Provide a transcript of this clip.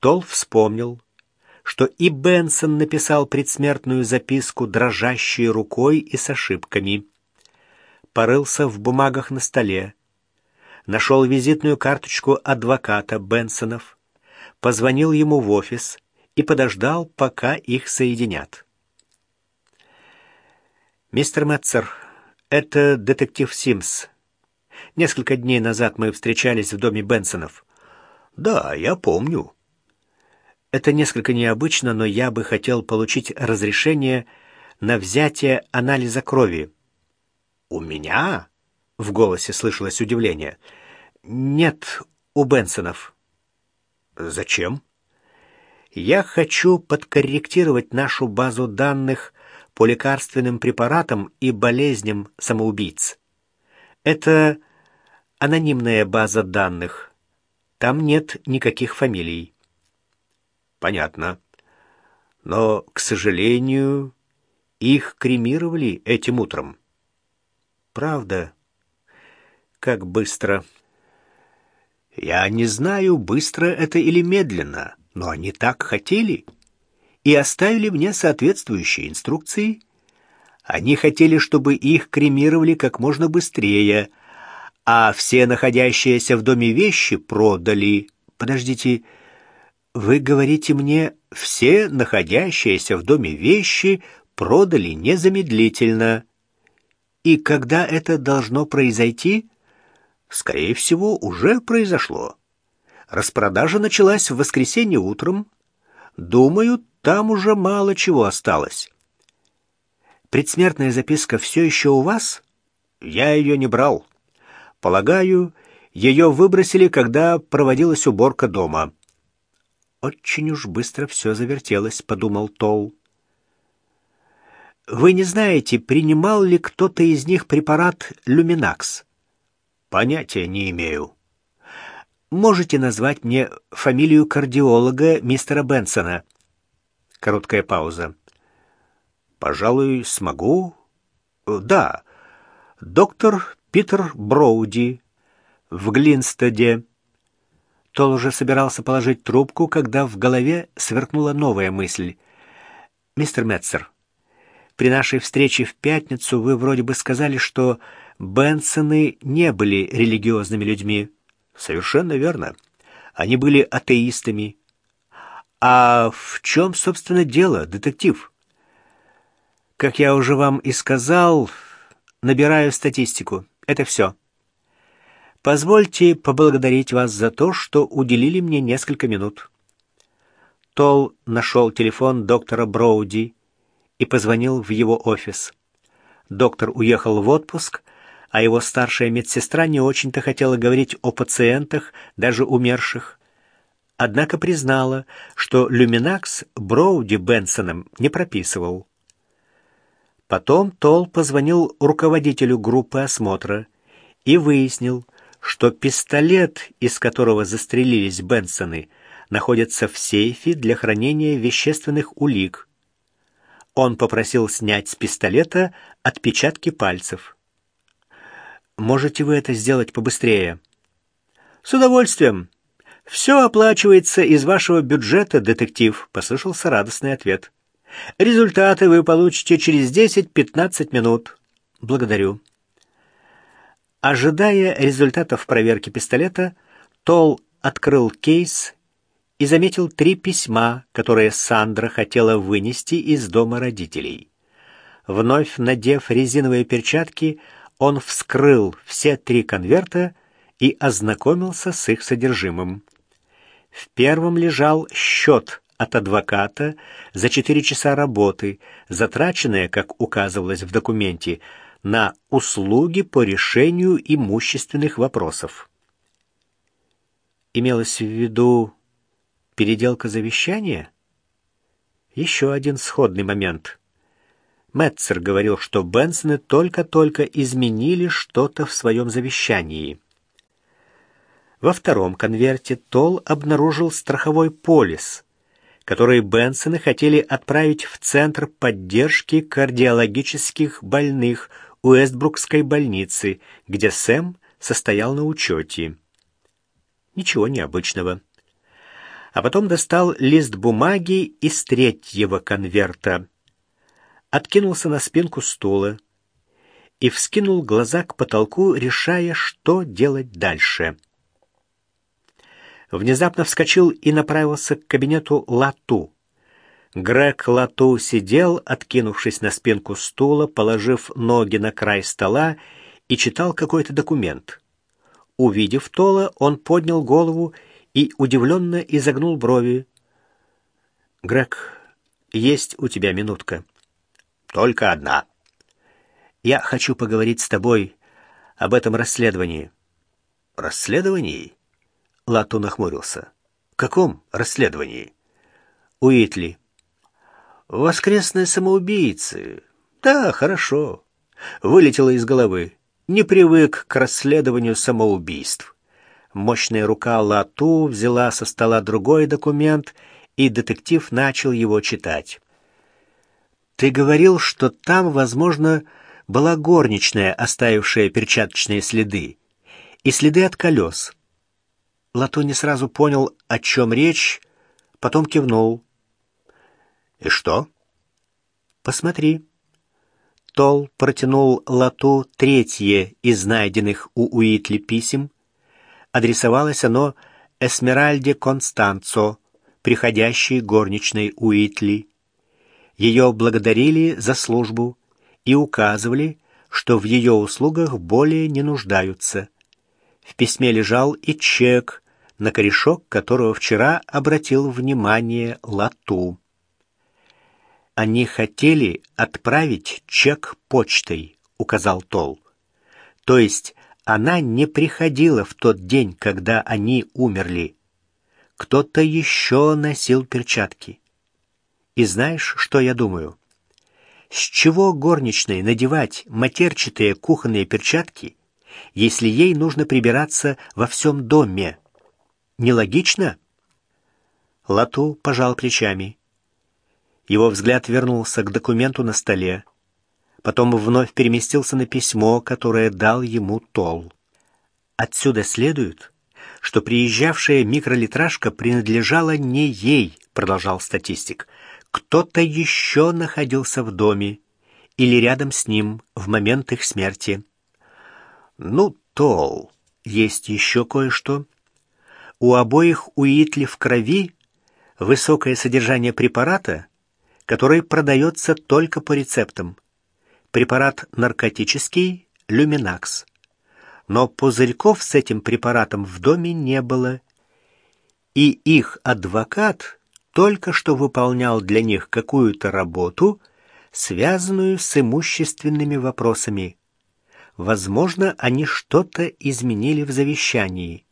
Тол вспомнил, что и Бенсон написал предсмертную записку дрожащей рукой и с ошибками. Порылся в бумагах на столе, нашел визитную карточку адвоката Бенсонов, позвонил ему в офис и подождал, пока их соединят. «Мистер Метцер, это детектив Симс. Несколько дней назад мы встречались в доме Бенсонов». «Да, я помню». «Это несколько необычно, но я бы хотел получить разрешение на взятие анализа крови». «У меня?» — в голосе слышалось удивление. «Нет, у Бенсонов». «Зачем?» «Я хочу подкорректировать нашу базу данных по лекарственным препаратам и болезням самоубийц. Это анонимная база данных. Там нет никаких фамилий». «Понятно. Но, к сожалению, их кремировали этим утром». «Правда? Как быстро?» Я не знаю, быстро это или медленно, но они так хотели и оставили мне соответствующие инструкции. Они хотели, чтобы их кремировали как можно быстрее, а все находящиеся в доме вещи продали. Подождите, вы говорите мне, все находящиеся в доме вещи продали незамедлительно. И когда это должно произойти? скорее всего, уже произошло. Распродажа началась в воскресенье утром. Думаю, там уже мало чего осталось. Предсмертная записка все еще у вас? Я ее не брал. Полагаю, ее выбросили, когда проводилась уборка дома. Очень уж быстро все завертелось, подумал Тол. Вы не знаете, принимал ли кто-то из них препарат Люминакс? Понятия не имею. Можете назвать мне фамилию кардиолога мистера Бенсона? Короткая пауза. Пожалуй, смогу. Да. Доктор Питер Броуди в Глинстеде. Тол уже собирался положить трубку, когда в голове сверкнула новая мысль. «Мистер Метцер, при нашей встрече в пятницу вы вроде бы сказали, что Бенсоны не были религиозными людьми. Совершенно верно. Они были атеистами. А в чем, собственно, дело, детектив? Как я уже вам и сказал, набираю статистику. Это все. Позвольте поблагодарить вас за то, что уделили мне несколько минут. Тол нашел телефон доктора Броуди и позвонил в его офис. Доктор уехал в отпуск, а его старшая медсестра не очень-то хотела говорить о пациентах, даже умерших. Однако признала, что люминакс Броуди Бенсоном не прописывал. Потом Тол позвонил руководителю группы осмотра и выяснил, что пистолет, из которого застрелились Бенсоны, находится в сейфе для хранения вещественных улик. Он попросил снять с пистолета отпечатки пальцев. Можете вы это сделать побыстрее? С удовольствием. Все оплачивается из вашего бюджета, детектив, послышался радостный ответ. Результаты вы получите через 10-15 минут. Благодарю. Ожидая результатов проверки пистолета, Тол открыл кейс и заметил три письма, которые Сандра хотела вынести из дома родителей. Вновь надев резиновые перчатки, он вскрыл все три конверта и ознакомился с их содержимым. В первом лежал счет от адвоката за четыре часа работы, затраченные, как указывалось в документе, на услуги по решению имущественных вопросов. Имелось в виду переделка завещания? Еще один сходный момент. Метцер говорил, что Бенсоны только-только изменили что-то в своем завещании. Во втором конверте Тол обнаружил страховой полис, который Бенсоны хотели отправить в Центр поддержки кардиологических больных Уэстбрукской больницы, где Сэм состоял на учете. Ничего необычного. а потом достал лист бумаги из третьего конверта, откинулся на спинку стула и вскинул глаза к потолку, решая, что делать дальше. Внезапно вскочил и направился к кабинету Лату. Грег Лату сидел, откинувшись на спинку стула, положив ноги на край стола и читал какой-то документ. Увидев Тола, он поднял голову и удивленно изогнул брови. «Грег, есть у тебя минутка?» «Только одна». «Я хочу поговорить с тобой об этом расследовании». «Расследовании?» Лату нахмурился. «Каком расследовании?» «Уитли». «Воскресные самоубийцы». «Да, хорошо». Вылетело из головы. Не привык к расследованию самоубийств. Мощная рука Лату взяла со стола другой документ, и детектив начал его читать. «Ты говорил, что там, возможно, была горничная, оставившая перчаточные следы, и следы от колес». Лату не сразу понял, о чем речь, потом кивнул. «И что?» «Посмотри». Тол протянул Лату третье из найденных у Уитли писем, Адресовалось оно Эсмеральде Констанцо, приходящей горничной Уитли. Ее благодарили за службу и указывали, что в ее услугах более не нуждаются. В письме лежал и чек, на корешок которого вчера обратил внимание Лату. «Они хотели отправить чек почтой», — указал Тол. «То есть она не приходила в тот день, когда они умерли. Кто-то еще носил перчатки. И знаешь, что я думаю? С чего горничной надевать матерчатые кухонные перчатки, если ей нужно прибираться во всем доме? Нелогично? Лату пожал плечами. Его взгляд вернулся к документу на столе потом вновь переместился на письмо, которое дал ему Тол. Отсюда следует, что приезжавшая микролитражка принадлежала не ей, продолжал статистик. Кто-то еще находился в доме или рядом с ним в момент их смерти. Ну, Тол, есть еще кое-что. У обоих Уитли в крови высокое содержание препарата, который продается только по рецептам препарат наркотический люминакс. Но пузырьков с этим препаратом в доме не было, и их адвокат только что выполнял для них какую-то работу, связанную с имущественными вопросами. Возможно, они что-то изменили в завещании.